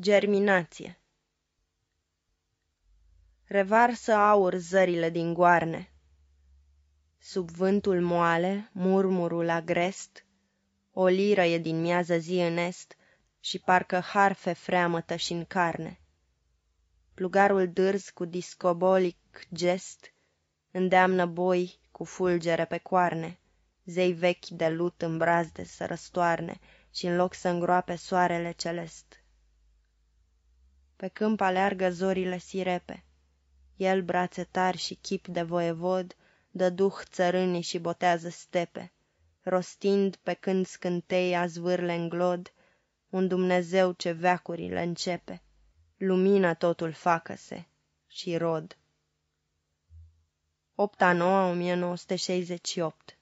Germinație Revarsă aur zările din goarne. Sub vântul moale, murmurul agrest, O liră e din miază zi în est Și parcă harfe freamătă și în carne. Plugarul dârz cu discobolic gest Îndeamnă boi cu fulgere pe coarne, Zei vechi de lut în brazde să răstoarne Și în loc să îngroape soarele celest. Pe câmp aleargă zorile sirepe, El brațe tari și chip de voievod Dă duh țărânii și botează stepe, Rostind pe când scântei a zvârle în glod Un Dumnezeu ce veacurile începe, Lumină totul facă-se și rod. 8 a 9 1968